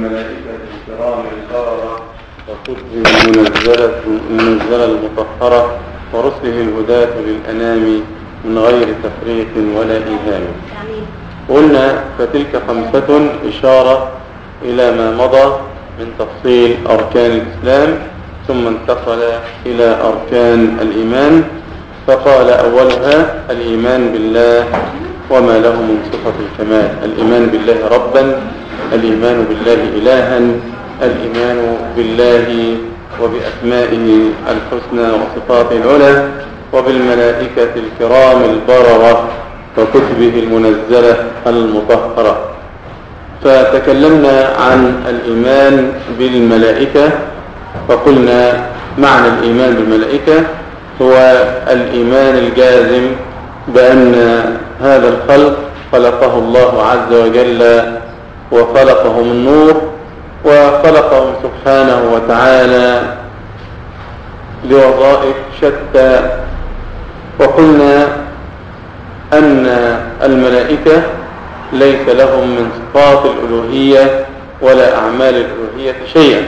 والملائكة الكرام البررة وكتبه المنزلة المنزلة المطهرة ورسله الهداة للأنام من غير تفريق ولا إيهام قلنا فتلك خمسة إشارة إلى ما مضى من تفصيل أركان الإسلام ثم انتقل إلى أركان الإيمان فقال أولها الإيمان بالله وما له من صفة الكمال. الإيمان بالله ربا الإيمان بالله إلها الإيمان بالله وبأسمائه الحسنى وصفاته العلى وبالملائكة الكرام البررة وكتبه المنزلة المطهرة. فتكلمنا عن الإيمان بالملائكة فقلنا معنى الإيمان بالملائكة هو الإيمان الجازم بأن هذا الخلق خلقه الله عز وجل وخلقه من نور وخلقهم سبحانه وتعالى لوظائف شتى. وقلنا أن الملائكة ليس لهم من صفات الألوهية ولا أعمال الألوهية شيئا.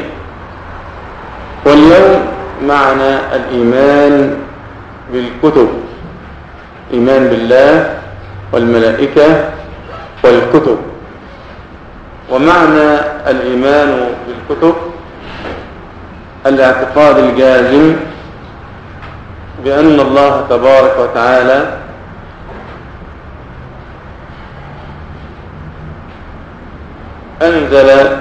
واليوم معنى الإيمان بالكتب إيمان بالله والملائكة والكتب. ومعنى الإيمان بالكتب الاعتقاد الجازم بأن الله تبارك وتعالى أنزل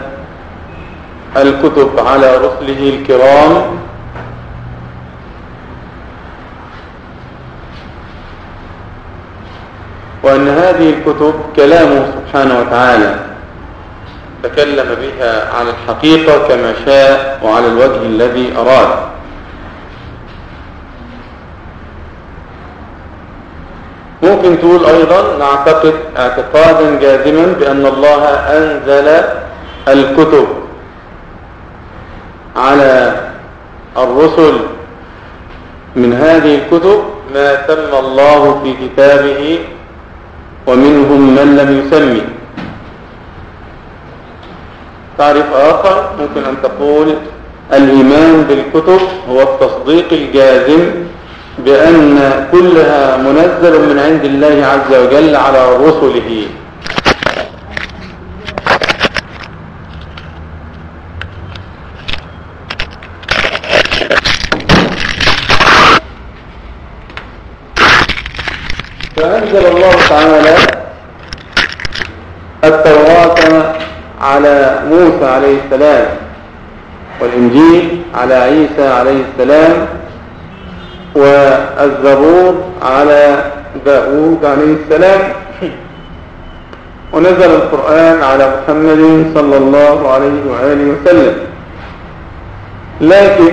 الكتب على رسله الكرام وأن هذه الكتب كلامه سبحانه وتعالى. تكلم بها على الحقيقة كما شاء وعلى الوجه الذي أراد. ممكن تقول أيضا نعتقد اعتقادا جازما بأن الله أنزل الكتب على الرسل من هذه الكتب ما تم الله في كتابه ومنهم من لم يسمي تعريف آخر ممكن أن تقول الإيمان بالكتب هو التصديق الجازم بأن كلها منزل من عند الله عز وجل على رسله. فأنزل الله تعالى التوراة على موسى عليه السلام والإنجيل على عيسى عليه السلام والزبور على داود عليه السلام. ونزل القرآن على محمد صلى الله عليه وآله وسلم. لكن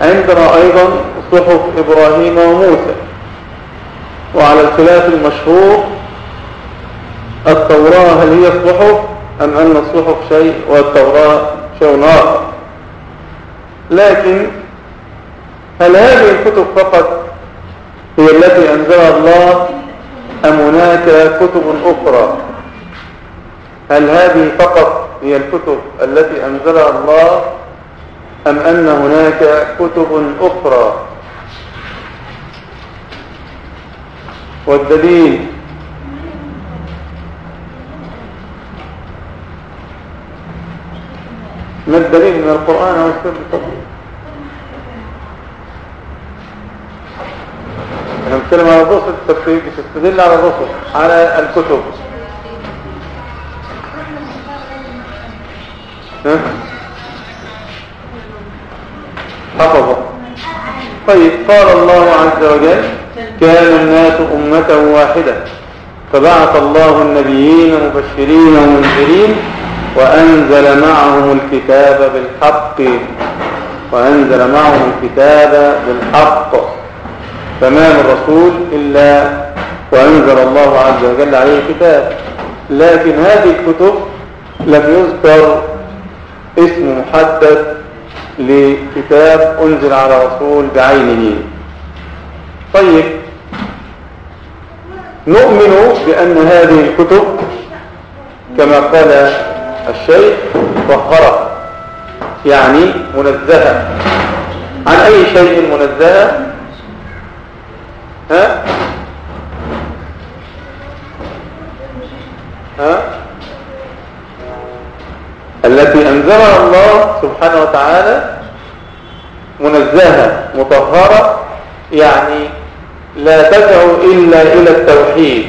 عندنا أيضا صحف إبراهيم وموسى وعلى الخلاف المشهور التوراة هل هي الصحف أم أن الصحف شيء والتوراة شيء آخر؟ لكن هل هذه الكتب فقط هي التي أنزلها الله أم هناك كتب أخرى؟ هل هذه فقط هي الكتب التي أنزلها الله أم أن هناك كتب أخرى؟ والدليل ما الدليل من القرآن أو السنة إحنا بنتكلم على الرسل التفسير بتستدل على الرسل على الكتب. ها؟ حفظ طيب قال الله عز وجل كان الناس أمة واحدة فبعث الله النبيين مبشرين ومنذرين وأنزل معهم الكتاب بالحق وأنزل معهم الكتاب بالحق. فما من رسول إلا وأنزل الله عز وجل عليه الكتاب. لكن هذه الكتب لم يذكر اسم محدد لكتاب أنزل على رسول بعينه. طيب نؤمن بأن هذه الكتب كما قال الشيء مطهرة يعني منزهة عن أي شيء منزهة ها؟ ها؟ التي أنزلها الله سبحانه وتعالى منزهة مطهرة يعني لا تدعو إلا إلى التوحيد.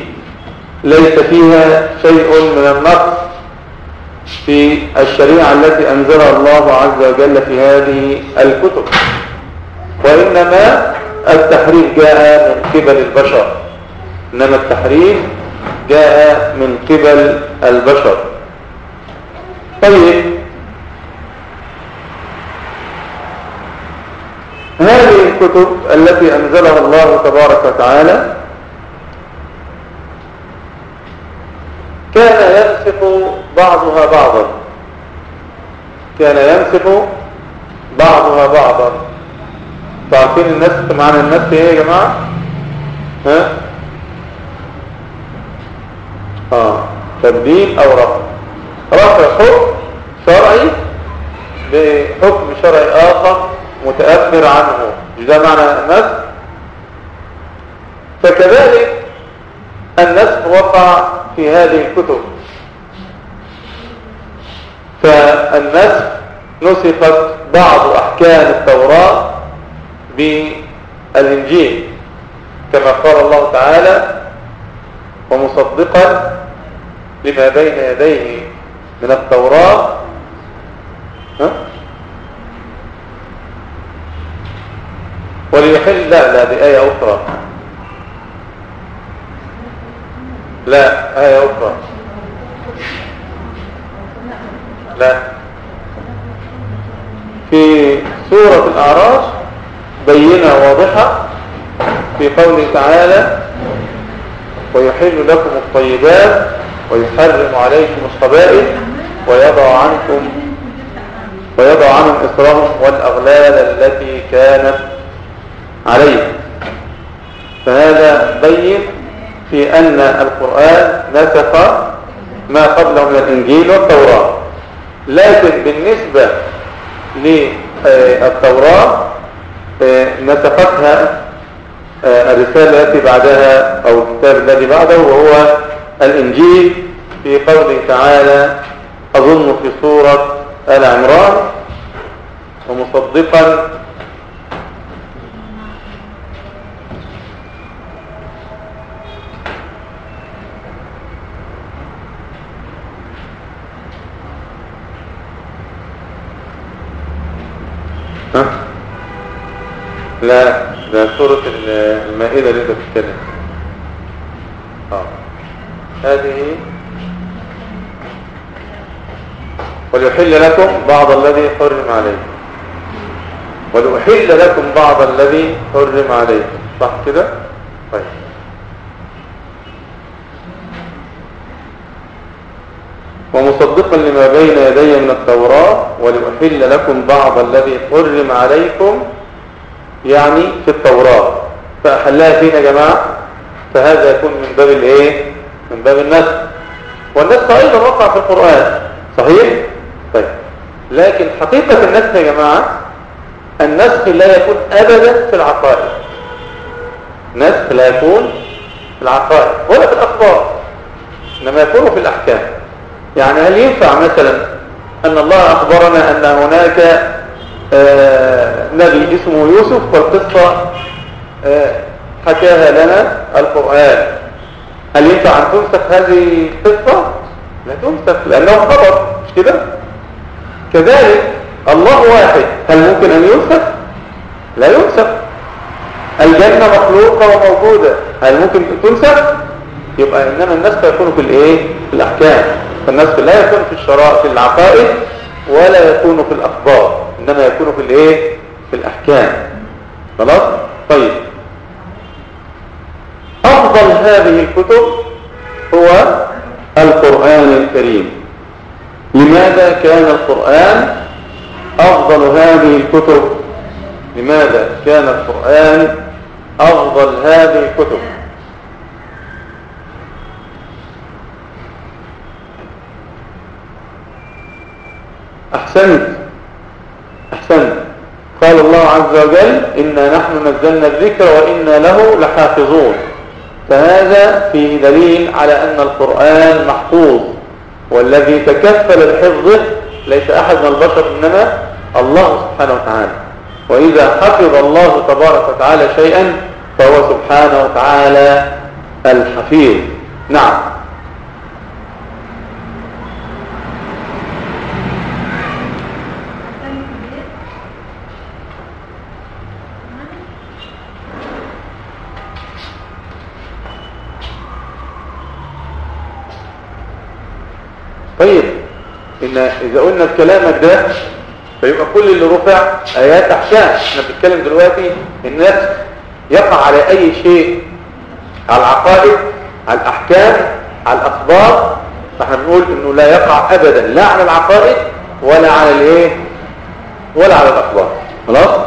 ليس فيها شيء من النقص. في الشريعة التي أنزلها الله عز وجل في هذه الكتب. وإنما التحريف جاء من قبل البشر. إنما التحريف جاء من قبل البشر. طيب. هذه الكتب التي أنزلها الله تبارك وتعالى كان ينسخ بعضها بعضا. كان ينسخ بعضها بعضا. تعرفين النسخ معنى النسخ إيه يا جماعة؟ ها؟ آه. تبديل أو رفع. رفع حكم شرعي بحكم شرعي آخر متأثر عنه. مش ده معنى النسخ فكذلك النسخ وقع في هذه الكتب. فالنسخ نسخت بعض أحكام التوراة بالإنجيل كما قال الله تعالى ومصدقا لما بين يديه من التوراة ها؟ وليحل لا لا دي آية أخرى لا آية أخرى لا في سورة الأعراف بينة واضحة في قوله تعالى ويحل لكم الطيبات ويحرم عليكم الخبائث ويضع عنكم ويضع عنهم إصرهم والأغلال التي كانت عليه فهذا بين في أن القرآن نسخ ما قبله من الإنجيل والتوراة. لكن بالنسبة للتوراة نسختها الرسالة التي بعدها أو الكتاب الذي بعده وهو الإنجيل في قوله تعالى أظن في سورة آل عمران ومصدقا ها؟ لا ده سورة المائدة اللي انت بتتكلم. آه. هذه وليحل لكم بعض الذي حرم عليكم. ولأحل لكم بعض الذي حرم عليكم. صح كده؟ طيب. ومصدقا لما بين يدي من التوراة ولأحل لكم بعض الذي حرم عليكم يعني في التوراة. فأحلها فينا يا جماعة. فهذا يكون من باب الإيه؟ من باب النسخ والنسخ أيضا وقع في القرآن. صحيح؟ طيب. لكن حقيقة النسخ يا جماعة النسخ لا يكون ابدا في العقائد. نسخ لا يكون في العقائد. ولا في الأخبار. إنما يكون في الأحكام. يعني هل ينفع مثلا أن الله أخبرنا أن هناك آه نبي اسمه يوسف والقصة آه حكاها لنا القرآن هل ينفع أن تنسخ هذه القصة؟ لا تنسخ لأنه خبر مش كده؟ كذلك الله واحد هل ممكن أن ينسخ؟ لا ينسخ الجنة مخلوقة وموجودة هل ممكن تنسخ؟ يبقى إنما النسخ يكون في الإيه؟ في الأحكام فالنسخ لا يكون في الشرائع في العقائد ولا يكون في الأخبار إنما يكون في الإيه؟ في الأحكام. خلاص؟ طيب. أفضل هذه الكتب هو القرآن الكريم. لماذا كان القرآن أفضل هذه الكتب؟ لماذا كان القرآن أفضل هذه الكتب؟ أحسنت. أحسنت. قال الله عز وجل إنا نحن نزلنا الذكر وإنا له لحافظون. فهذا فيه دليل على أن القرآن محفوظ. والذي تكفل الحفظ ليس أحد من البشر إنما الله سبحانه وتعالى. وإذا حفظ الله تبارك وتعالى شيئا فهو سبحانه وتعالى الحفيظ. نعم. طيب إن إذا قلنا في كلامك ده فيبقى كل اللي رفع آيات أحكام. إحنا بنتكلم دلوقتي الناس يقع على أي شيء؟ على العقائد على الأحكام على الأخبار. فإحنا بنقول إنه لا يقع أبدا لا على العقائد ولا على الإيه؟ ولا على الأخبار. خلاص؟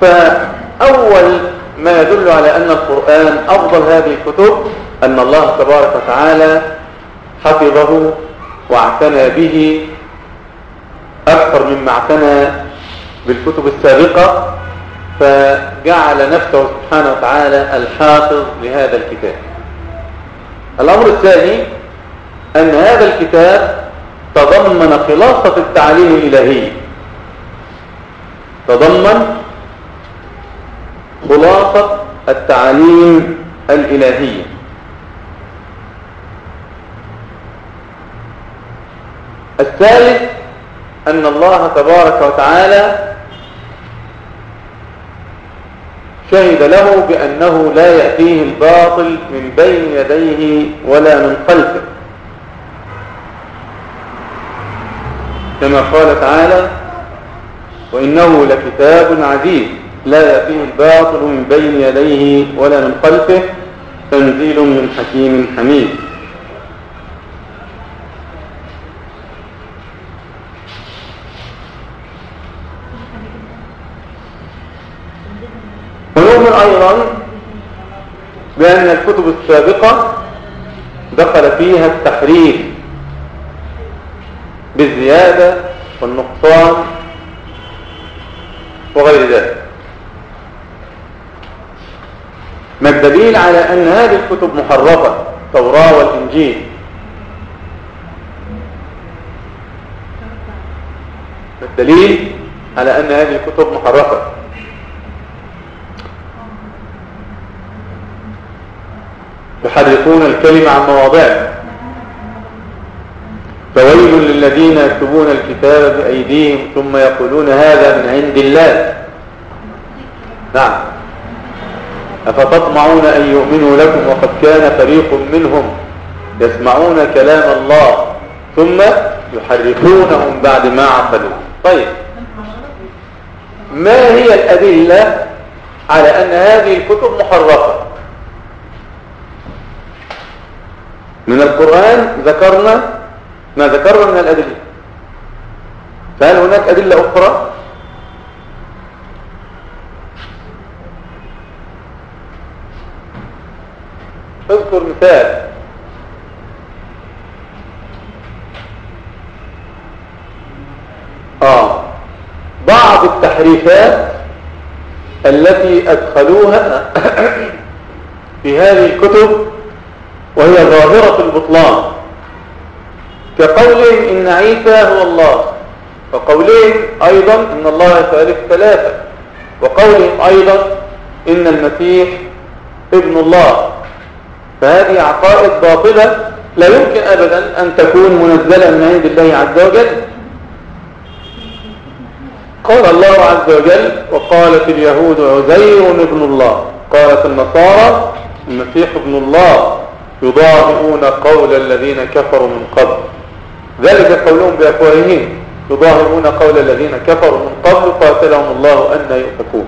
فأول ما يدل على أن القرآن أفضل هذه الكتب أن الله تبارك وتعالى حفظه واعتنى به أكثر مما اعتنى بالكتب السابقة فجعل نفسه سبحانه وتعالى الحافظ لهذا الكتاب. الأمر الثاني أن هذا الكتاب تضمن خلاصة التعليم الإلهي. تضمن خلاصة التعاليم الإلهية الثالث أن الله تبارك وتعالى شهد له بأنه لا يأتيه الباطل من بين يديه ولا من خلفه. كما قال تعالى وإنه لكتاب عزيز لا يأتيه الباطل من بين يديه ولا من خلفه تنزيل من حكيم حميد ونؤمن أيضا بأن الكتب السابقة دخل فيها التحريف بالزيادة والنقصان وغير ذلك. ما الدليل على أن هذه الكتب محرفة؟ التوراة والإنجيل. الدليل على أن هذه الكتب محرفة؟ يحرفون الكلمة عن مواضعه. فويل للذين يكتبون الكتاب بأيديهم ثم يقولون هذا من عند الله. نعم. أفتطمعون أن يؤمنوا لكم وقد كان فريق منهم يسمعون كلام الله ثم يحرفونه من بعد ما عقلوه طيب. ما هي الأدلة على أن هذه الكتب محرفة من القرآن ذكرنا ما ذكرنا من الأدلة. فهل هناك أدلة أخرى؟ اذكر مثال. آه. بعض التحريفات التي أدخلوها في هذه الكتب وهي ظاهرة البطلان. كقولهم إن عيسى هو الله وقولهم أيضا إن الله ثالث ثلاثة وقولهم أيضا إن المسيح ابن الله. فهذه عقائد باطلة لا يمكن أبدا أن تكون منزلة من عند الله عز وجل. قال الله عز وجل وقالت اليهود عزير ابن الله قالت النصارى المسيح ابن الله. يضاهئون قول الذين كفروا من قبل. ذلك قولهم بأفواههم. يضاهئون قول الذين كفروا من قبل قاتلهم الله أن يؤفكون.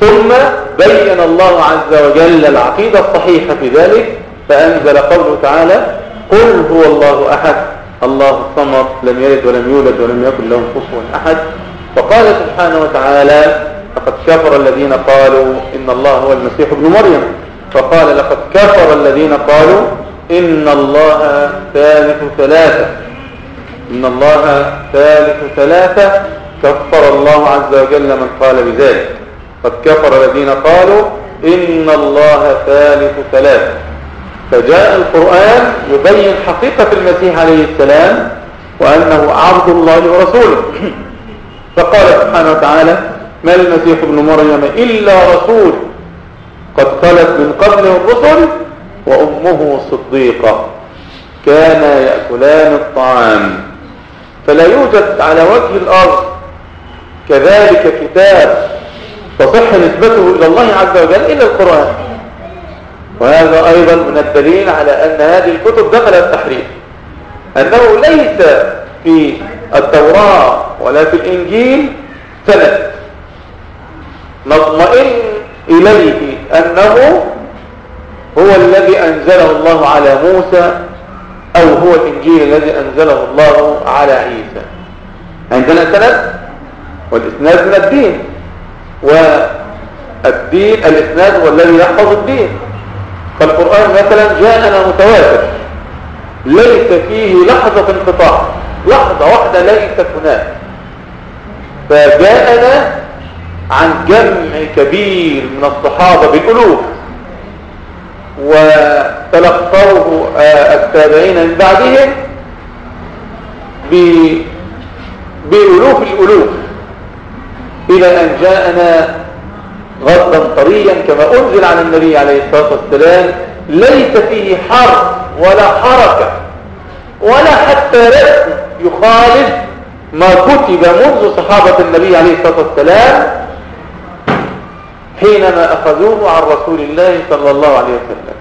ثم بين الله عز وجل العقيدة الصحيحة في ذلك فأنزل قوله تعالى قل هو الله أحد. الله الصمد لم يلد ولم يولد ولم يكن له كفوا أحد. فقال سبحانه وتعالى لقد كفر الذين قالوا إن الله هو المسيح ابن مريم. فقال لقد كفر الذين قالوا إن الله ثالث ثلاثة. إن الله ثالث ثلاثة. كفر الله عز وجل من قال بذلك. قد كفر الذين قالوا إن الله ثالث ثلاثة. فجاء القرآن يبين حقيقة المسيح عليه السلام وأنه عبد الله ورسوله. فقال سبحانه وتعالى ما المسيح ابن مريم إلا رسول. قد خلت من قبله الرسل وأمه صديقة. كانا يأكلان الطعام. فلا يوجد على وجه الأرض كذلك كتاب تصح نسبته إلى الله عز وجل إلا القرآن. وهذا أيضا من الدليل على أن هذه الكتب دخل التحريف. أنه ليس في التوراة ولا في الإنجيل سند. نطمئن إليه أنه هو الذي أنزله الله على موسى أو هو الإنجيل الذي أنزله الله على عيسى. عندنا سند والإسناد من الدين. والدين الإسناد هو الذي يحفظ الدين. فالقرآن مثلا جاءنا متواتر. ليس فيه لحظة انقطاع. لحظة واحدة ليست هناك. فجاءنا عن جمع كبير من الصحابة بالألوف وتلقوه التابعين من بعدهم بألوف الألوف إلى أن جاءنا غضا طريا كما أنزل عن النبي عليه الصلاة والسلام ليس فيه حرف ولا حركة ولا حتى رسم يخالف ما كتب منذ صحابة النبي عليه الصلاة والسلام حينما أخذوه عن رسول الله صلى الله عليه وسلم.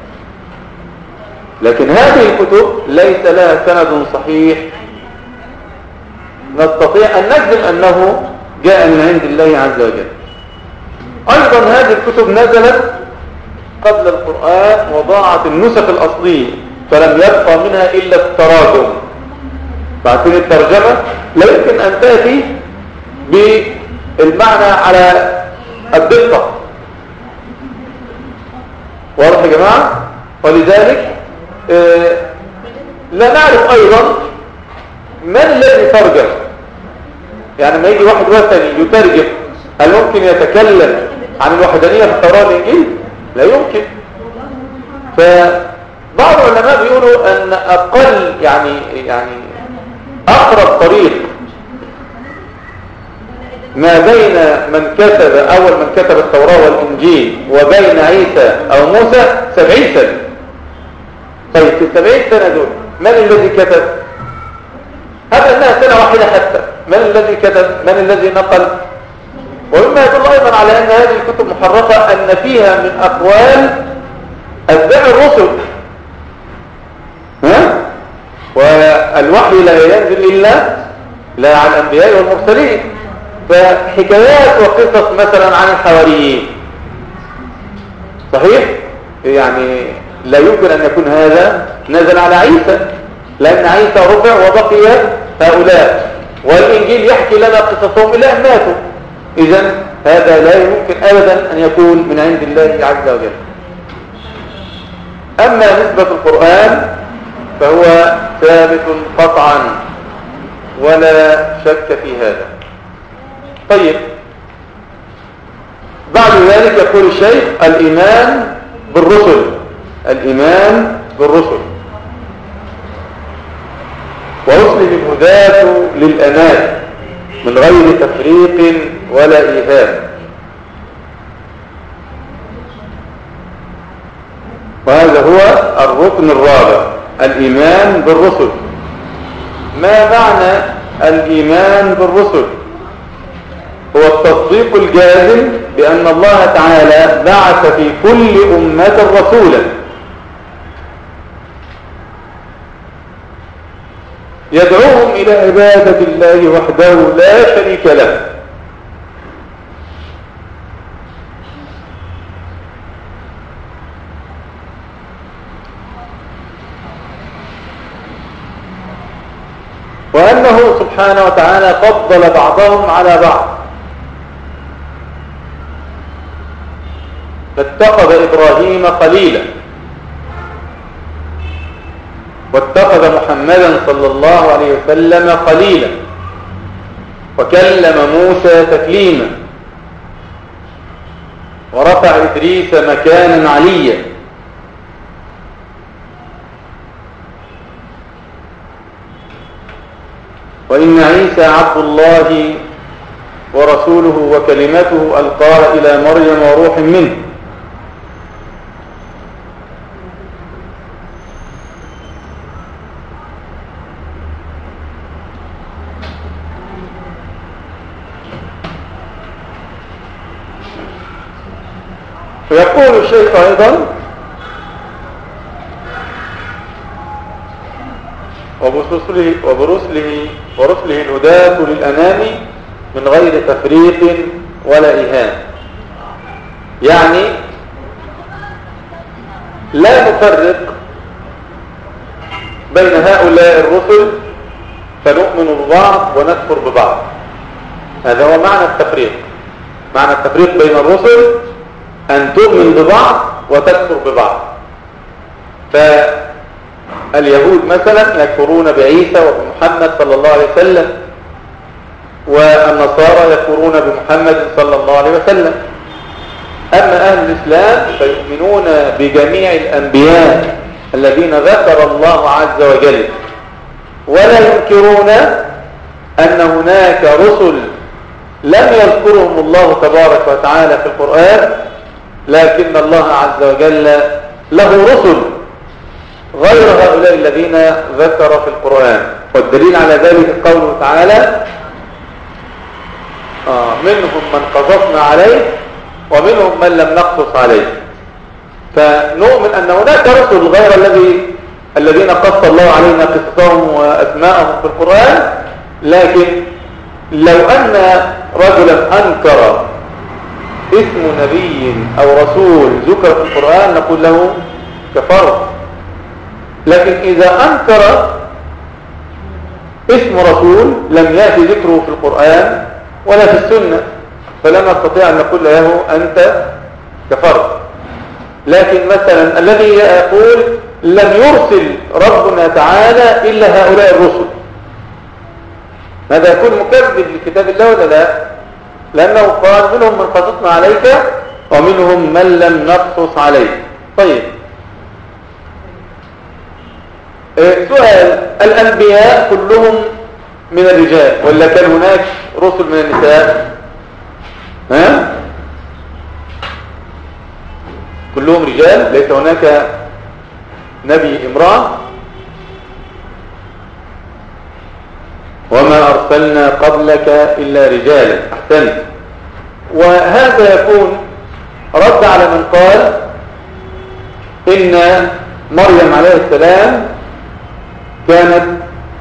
لكن هذه الكتب ليس لها سند صحيح. نستطيع أن نجزم أنه جاء من عند الله عز وجل. أيضا هذه الكتب نزلت قبل القرآن وضاعت النسخ الأصلية فلم يبقى منها إلا التراجم. فعشان الترجمة؟ لا يمكن أن تأتي بالمعنى على الدقة. واضح يا جماعة؟ ولذلك آه لا نعرف أيضا من الذي ترجم. يعني ما يجي واحد وثني يترجم هل ممكن يتكلم عن الوحدانية في التوراة والإنجيل؟ لا يمكن. فبعض العلماء بيقولوا أن أقل يعني يعني أقرب طريق ما بين من كتب أول من كتب التوراة والإنجيل وبين عيسى أو موسى سبعين سنة. طيب في السبعين سنة دول من الذي كتب؟ هذا أنها سنة واحدة حتى. من الذي كتب؟ من الذي نقل؟ ومما يدل أيضا على أن هذه الكتب محرفة أن فيها من أقوال أتباع الرسل. ها؟ والوحي لا ينزل إلا لا عن الأنبياء والمرسلين. فحكايات وقصص مثلا عن الحواريين. صحيح؟ يعني لا يمكن أن يكون هذا نزل على عيسى لأن عيسى رفع وبقي هؤلاء. والإنجيل يحكي لنا قصصهم إلى أن ماتوا. إذا هذا لا يمكن أبدا أن يكون من عند الله عز وجل. أما نسبة القرآن فهو ثابت قطعا ولا شك في هذا. طيب. بعد ذلك يقول الشيخ الإيمان بالرسل. الإيمان بالرسل. ورسل الهداة للأمان من غير تفريق ولا إيهام. وهذا هو الركن الرابع. الإيمان بالرسل. ما معنى الإيمان بالرسل؟ هو التصديق الجازم بأن الله تعالى بعث في كل أمة رسولا. يدعوهم إلى عبادة الله وحده لا شريك له. وأنه سبحانه وتعالى فضل بعضهم على بعض. فاتخذ إبراهيم خليلا. واتخذ محمدا صلى الله عليه وسلم قليلا وكلم موسى تكليما. ورفع إدريس مكانا عليا. وإن عيسى عبد الله ورسوله وكلمته ألقاها إلى مريم وروح منه. ويقول الشيخ أيضا وبرسله, وبرسله ورسله الهداة للأنام من غير تفريق ولا إهان يعني لا نفرق بين هؤلاء الرسل فنؤمن ببعض ونكفر ببعض. هذا هو معنى التفريق. معنى التفريق بين الرسل أن تؤمن ببعض وتكفر ببعض. فاليهود مثلا يكفرون بعيسى وبمحمد صلى الله عليه وسلم والنصارى يكفرون بمحمد صلى الله عليه وسلم. أما أهل الإسلام فيؤمنون بجميع الأنبياء الذين ذكر الله عز وجل. ولا ينكرون أن هناك رسل لم يذكرهم الله تبارك وتعالى في القرآن لكن الله عز وجل له رسل غير هؤلاء الذين ذكر في القرآن. والدليل على ذلك قوله تعالى آه منهم من قصصنا عليه ومنهم من لم نقصص عليه. فنؤمن أن هناك رسل غير الذي الذين قص الله علينا قصصهم وأسماءهم في القرآن لكن لو أن رجلا أنكر اسم نبي أو رسول ذكر في القرآن نقول له كفر. لكن إذا أنكر اسم رسول لم يأتي ذكره في القرآن ولا في السنة فلا نستطيع أن نقول له أنت كفرت لكن مثلا الذي يقول لم يرسل ربنا تعالى إلا هؤلاء الرسل هذا يكون مكذب لكتاب الله ولا لا؟ لأنه قال منهم من قصصنا عليك ومنهم من لم نقصص عليك. طيب. سؤال. الأنبياء كلهم من الرجال ولا كان هناك رسل من النساء؟ ها؟ كلهم رجال؟ ليس هناك نبي امرأة؟ وما أرسلنا قبلك إلا رجالا. أحسنت وهذا يكون رد على من قال إن مريم عليه السلام كانت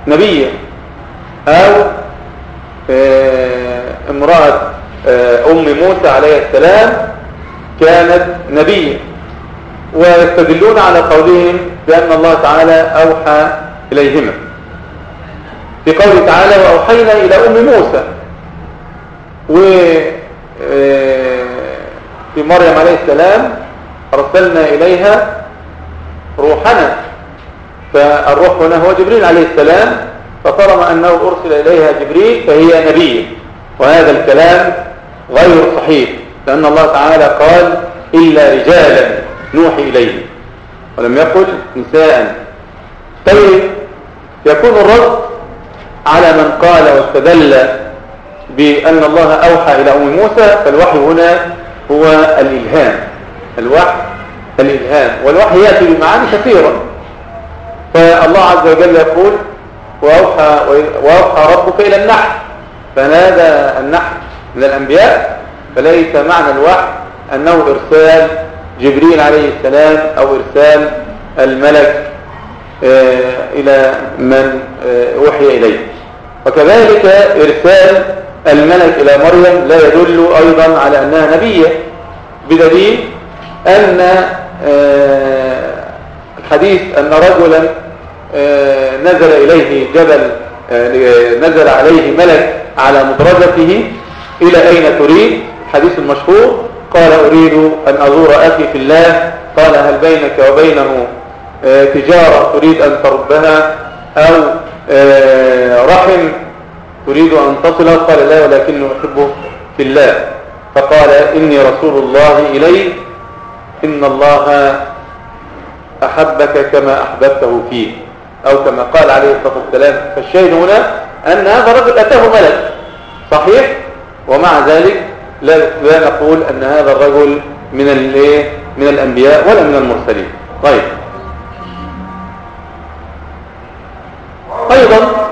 نبية أو امرأة أم موسى عليه السلام كانت نبية. ويستدلون على قولهم بأن الله تعالى أوحى إليهما. في قوله تعالى وأوحينا إلى أم موسى. و في مريم عليه السلام أرسلنا إليها روحنا. فالروح هنا هو جبريل عليه السلام فطالما أنه أرسل إليها جبريل فهي نبيه وهذا الكلام غير صحيح لأن الله تعالى قال إلا رجالا نوحي إليه ولم يقل نساء. طيب يكون الرد على من قال واستدل بأن الله أوحى إلى أم موسى فالوحي هنا هو الإلهام. الوحي الإلهام. والوحي يأتي بمعاني كثيرة. فالله عز وجل يقول وأوحى, وأوحى ربك إلى النحل. فنادى النحل من الأنبياء فليس معنى الوحي أنه إرسال جبريل عليه السلام أو إرسال الملك إلى من وحي إليه. وكذلك إرسال الملك إلى مريم لا يدل أيضا على أنها نبية بدليل أن الحديث أن رجلا نزل إليه جبل نزل عليه ملك على مدرجته إلى أين تريد؟ الحديث المشهور قال أريد أن أزور أخي في الله قال هل بينك وبينه آه، تجارة تريد أن تربها أو آه، رحم تريد أن تصله قال لا ولكنه أحبه في الله. فقال إني رسول الله إليه إن الله أحبك كما أحببته فيه أو كما قال عليه الصلاة والسلام. فالشاهد هنا أن هذا الرجل أتاه ملك. صحيح؟ ومع ذلك لا, لا نقول أن هذا الرجل من من الأنبياء ولا من المرسلين. طيب. 还有个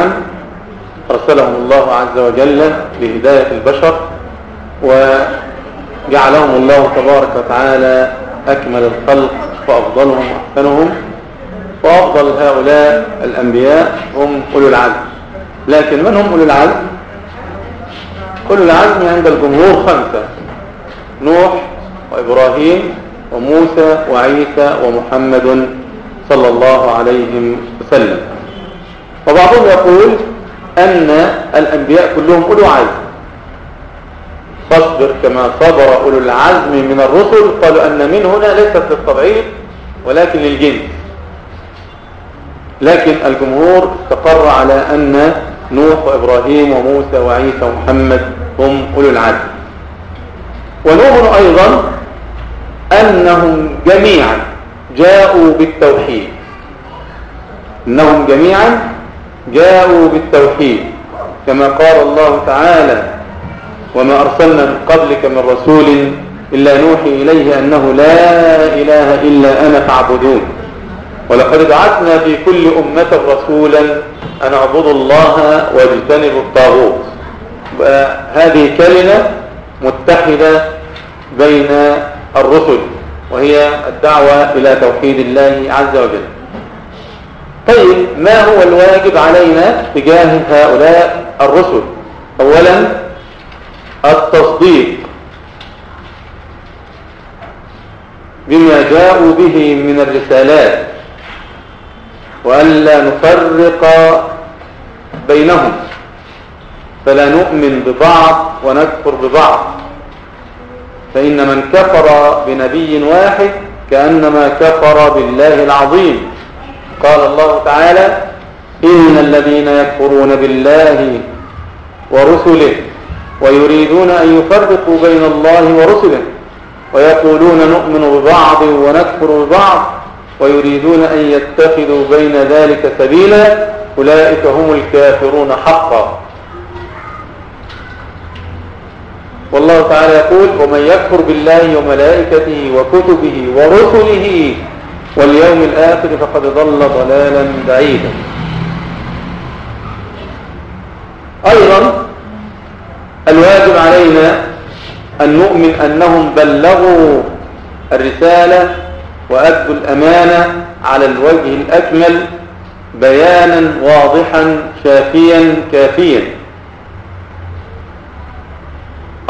أيضا عز وجل لهداية البشر وجعلهم الله تبارك وتعالى أكمل الخلق وأفضلهم وأحسنهم وأفضل هؤلاء الأنبياء هم أولو العزم. لكن من هم أولو العزم؟ أولو العزم عند الجمهور خمسة نوح وإبراهيم وموسى وعيسى ومحمد صلى الله عليه وسلم. وبعضهم يقول أن الأنبياء كلهم أولو عزم. فاصبر كما صبر أولو العزم من الرسل. قالوا أن من هنا ليست للتضعيف ولكن للجنس لكن الجمهور استقر على أن نوح وإبراهيم وموسى وعيسى ومحمد هم أولو العزم. ونؤمن أيضا أنهم جميعا جاءوا بالتوحيد. أنهم جميعا جاءوا بالتوحيد كما قال الله تعالى وما أرسلنا من قبلك من رسول إلا نوحي إليه أنه لا إله إلا أنا فاعبدون. ولقد بعثنا في كل أمة رسولا أن اعبدوا الله واجتنبوا الطاغوت. هذه كلمة متحدة بين الرسل وهي الدعوة إلى توحيد الله عز وجل. طيب ما هو الواجب علينا تجاه هؤلاء الرسل؟ اولا التصديق بما جاءوا به من الرسالات وألا نفرق بينهم فلا نؤمن ببعض ونكفر ببعض. فإن من كفر بنبي واحد كأنما كفر بالله العظيم. قال الله تعالى إن الذين يكفرون بالله ورسله ويريدون أن يفرقوا بين الله ورسله ويقولون نؤمن ببعض ونكفر ببعض ويريدون أن يتخذوا بين ذلك سبيلا أولئك هم الكافرون حقا. والله تعالى يقول ومن يكفر بالله وملائكته وكتبه ورسله واليوم الآخر فقد ضل ضلالا بعيدا. أيضا الواجب علينا أن نؤمن أنهم بلغوا الرسالة وأدوا الأمانة على الوجه الأكمل بيانا واضحا شافيا كافيا.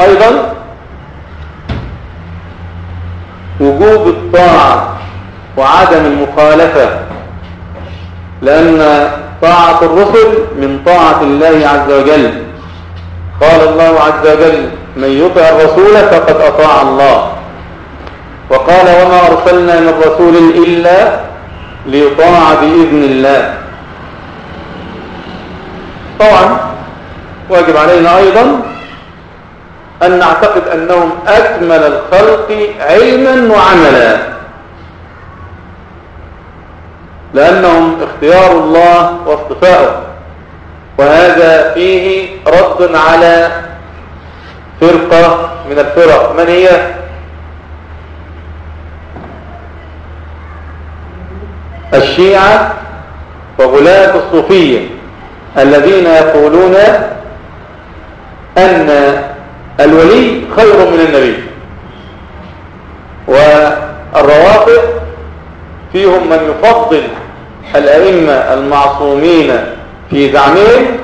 أيضا وجوب الطاعة وعدم المخالفة لأن طاعة الرسل من طاعة الله عز وجل. قال الله عز وجل من يطع الرسول فقد أطاع الله وقال وما أرسلنا من رسول إلا ليطاع بإذن الله طبعا واجب علينا أيضا أن نعتقد أنهم أكمل الخلق علما وعملا. لأنهم اختيار الله واصطفاؤه. وهذا فيه رد على فرقة من الفرق. من هي؟ الشيعة وغلاة الصوفية الذين يقولون أن الولي خير من النبي. والروافض فيهم من يفضل الأئمة المعصومين في زعمهم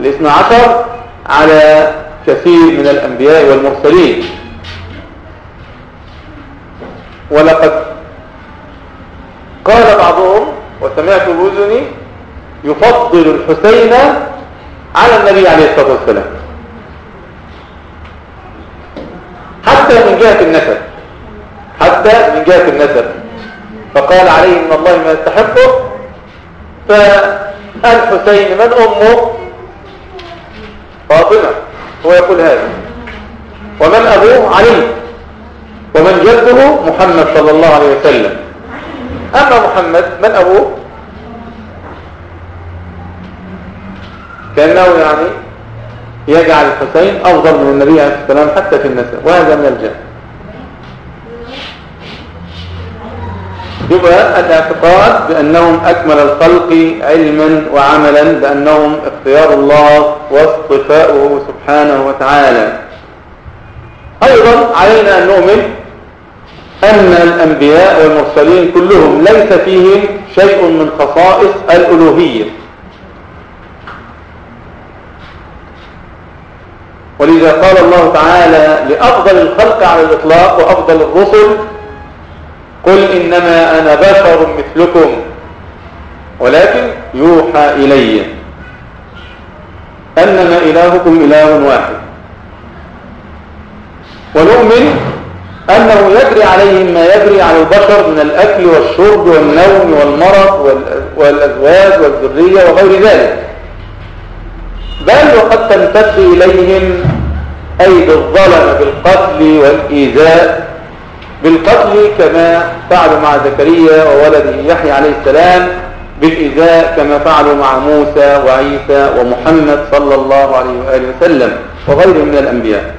الاثنى عشر على كثير من الأنبياء والمرسلين. ولقد قال بعضهم وسمعت بوزني يفضل الحسين على النبي عليه الصلاة والسلام. حتى من جهة النسب. حتى من جهة النسب. فقال عليه إن الله ما يستحقه فالحسين من أمه؟ فاطمة. هو يقول هذا. ومن أبوه علي. ومن جده محمد صلى الله عليه وسلم. أما محمد من أبوه؟ كأنه يعني يجعل الحسين أفضل من النبي عليه السلام حتى في النسب وهذا من الجهل. يبقى الاعتقاد بأنهم أكمل الخلق علما وعملا بأنهم اختيار الله واصطفاؤه سبحانه وتعالى. أيضا علينا أن نؤمن أن الأنبياء والمرسلين كلهم ليس فيهم شيء من خصائص الألوهية. ولذا قال الله تعالى لأفضل الخلق على الإطلاق وأفضل الرسل قل إنما أنا بشر مثلكم ولكن يوحى إلي أنما إلهكم إله واحد ونؤمن أنه يجري عليهم ما يجري على البشر من الأكل والشرب والنوم والمرض والأزواج والذرية وغير ذلك بل وقد تمتد إليهم أيدي الظلم بالقتل والإيذاء بالقتل كما فعلوا مع زكريا وولده يحيى عليه السلام بالإيذاء كما فعلوا مع موسى وعيسى ومحمد صلى الله عليه وآله وسلم وغيره من الأنبياء.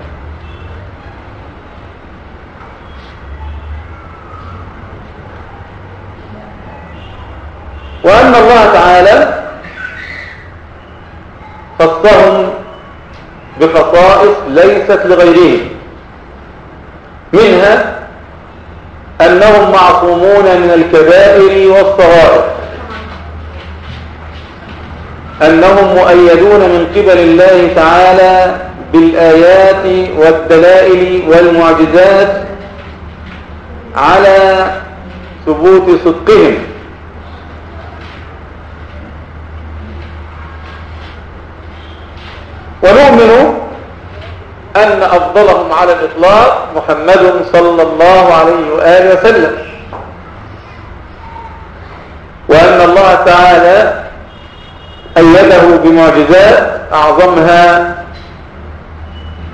وأن الله تعالى خصهم بخصائص ليست لغيرهم منها أنهم معصومون من الكبائر والصغائر. أنهم مؤيدون من قبل الله تعالى بالآيات والدلائل والمعجزات على ثبوت صدقهم. ونؤمن أن أفضلهم على الإطلاق محمد صلى الله عليه وآله وسلم. وأن الله تعالى أيده بمعجزات أعظمها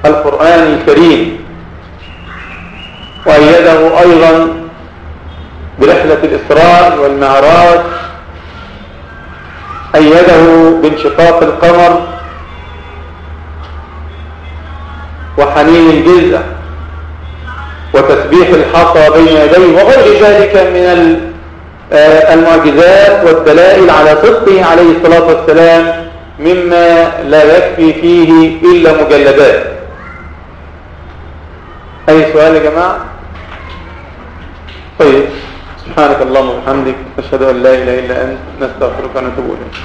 القرآن الكريم. وأيده أيضا برحلة الإسراء والمعراج. أيده بانشقاق القمر وحنين الجزء وتسبيح الحصى بين يديه وغير ذلك من المعجزات والدلائل على صدقه عليه الصلاة والسلام مما لا يكفي فيه إلا مجلدات. أي سؤال يا جماعة؟ طيب سبحانك اللهم وبحمدك أشهد أن لا إله إلا أنت نستغفرك ونتوب إليك.